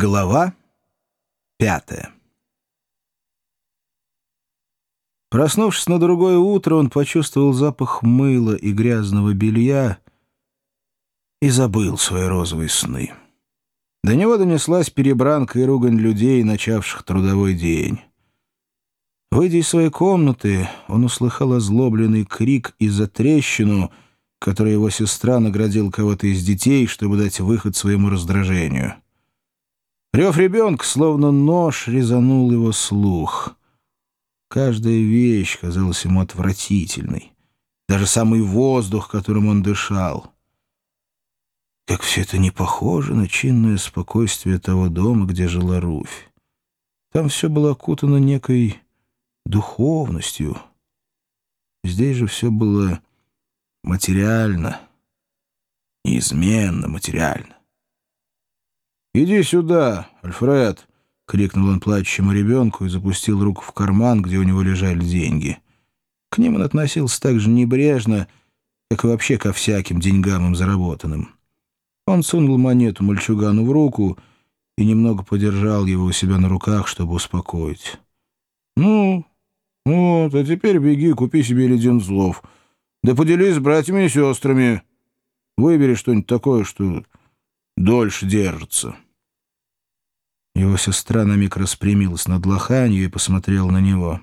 Глава пятая Проснувшись на другое утро, он почувствовал запах мыла и грязного белья и забыл свои розовые сны. До него донеслась перебранка и ругань людей, начавших трудовой день. Выйдя из своей комнаты, он услыхал озлобленный крик из-за трещину, которой его сестра наградил кого-то из детей, чтобы дать выход своему раздражению. Рев ребенка, словно нож, резанул его слух. Каждая вещь казалась ему отвратительной. Даже самый воздух, которым он дышал. Как все это не похоже на чинное спокойствие того дома, где жила Руфь. Там все было окутано некой духовностью. Здесь же все было материально, неизменно материально. «Иди сюда, Альфред!» — крикнул он плачущему ребенку и запустил руку в карман, где у него лежали деньги. К ним он относился так же небрежно, как и вообще ко всяким деньгам им заработанным. Он сунул монету мальчугану в руку и немного подержал его у себя на руках, чтобы успокоить. «Ну, вот, а теперь беги, купи себе леденцов. Да поделись с братьями и сестрами. Выбери что-нибудь такое, что дольше держится». Его сестра на миг распрямилась над лоханью и посмотрела на него.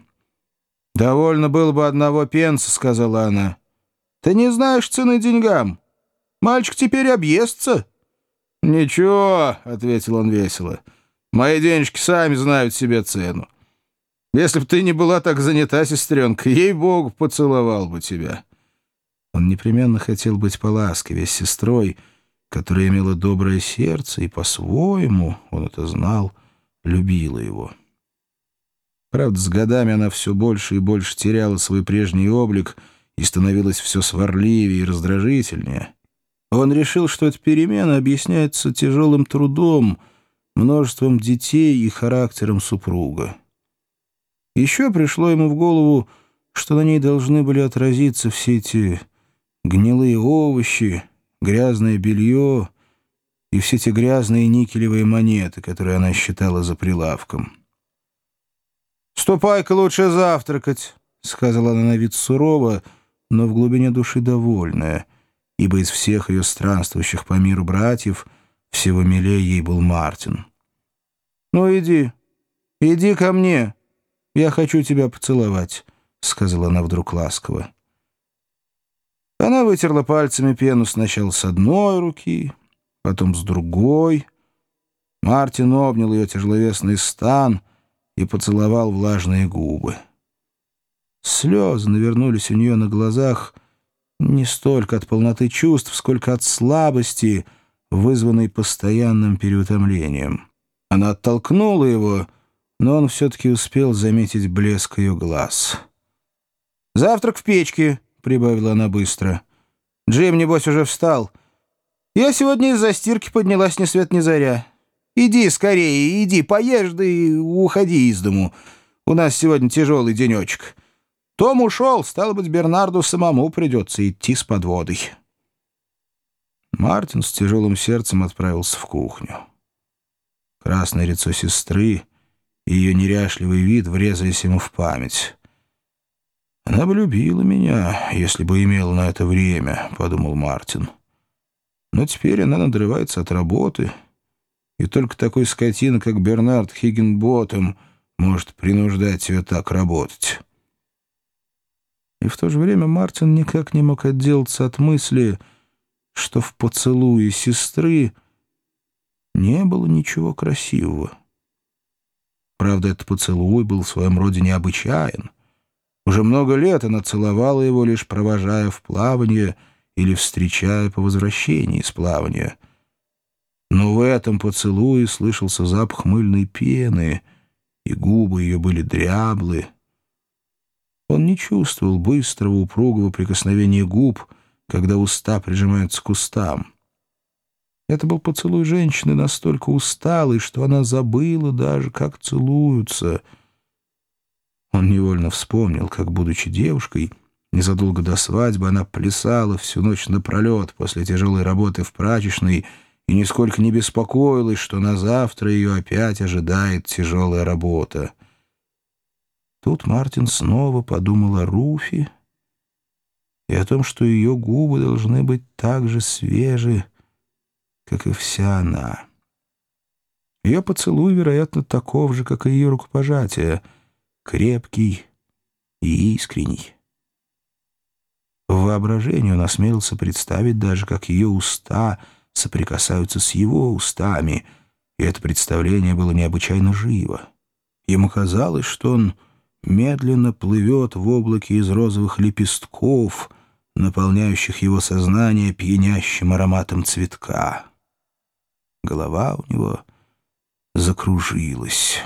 «Довольно было бы одного пенса», — сказала она. «Ты не знаешь цены деньгам. Мальчик теперь объестся». «Ничего», — ответил он весело. «Мои денежки сами знают себе цену. Если бы ты не была так занята, сестренка, ей-богу, поцеловал бы тебя». Он непременно хотел быть поласковее с сестрой, — которая имела доброе сердце и по-своему, он это знал, любила его. Правда, с годами она все больше и больше теряла свой прежний облик и становилась все сварливее и раздражительнее. Он решил, что эта перемена объясняется тяжелым трудом, множеством детей и характером супруга. Еще пришло ему в голову, что на ней должны были отразиться все эти гнилые овощи, грязное белье и все те грязные никелевые монеты, которые она считала за прилавком. «Ступай-ка лучше завтракать», — сказала она на вид сурово, но в глубине души довольная, ибо из всех ее странствующих по миру братьев всего милее ей был Мартин. «Ну иди, иди ко мне, я хочу тебя поцеловать», — сказала она вдруг ласково. Она вытерла пальцами пену сначала с одной руки, потом с другой. Мартин обнял ее тяжеловесный стан и поцеловал влажные губы. Слезы навернулись у нее на глазах не столько от полноты чувств, сколько от слабости, вызванной постоянным переутомлением. Она оттолкнула его, но он все-таки успел заметить блеск ее глаз. «Завтрак в печке», прибавила она быстро. «Джим, небось, уже встал. Я сегодня из-за стирки поднялась ни свет ни заря. Иди скорее, иди, поешь, да и уходи из дому. У нас сегодня тяжелый денечек. Том ушел, стало быть, Бернарду самому придется идти с подводой». Мартин с тяжелым сердцем отправился в кухню. Красное лицо сестры и ее неряшливый вид врезались ему в память. «Она бы любила меня, если бы имела на это время», — подумал Мартин. «Но теперь она надрывается от работы, и только такой скотина, как Бернард Хиггинботтем, может принуждать ее так работать». И в то же время Мартин никак не мог отделаться от мысли, что в поцелуе сестры не было ничего красивого. Правда, этот поцелуй был в своем роде необычайен. Уже много лет она целовала его, лишь провожая в плавание или встречая по возвращении из плавания. Но в этом поцелуе слышался запах мыльной пены, и губы ее были дряблы. Он не чувствовал быстрого, упругого прикосновения губ, когда уста прижимаются к устам. Это был поцелуй женщины настолько усталой, что она забыла даже, как целуются — он невольно вспомнил, как, будучи девушкой, незадолго до свадьбы она плясала всю ночь напролет после тяжелой работы в прачечной и нисколько не беспокоилась, что на завтра ее опять ожидает тяжелая работа. Тут Мартин снова подумал о Руфи и о том, что ее губы должны быть так же свежи, как и вся она. Ее поцелуй, вероятно, таков же, как и ее рукопожатие, крепкий и искренний. В воображении он осмелился представить даже, как ее уста соприкасаются с его устами, и это представление было необычайно живо. Ему казалось, что он медленно плывет в облаке из розовых лепестков, наполняющих его сознание пьянящим ароматом цветка. Голова у него закружилась.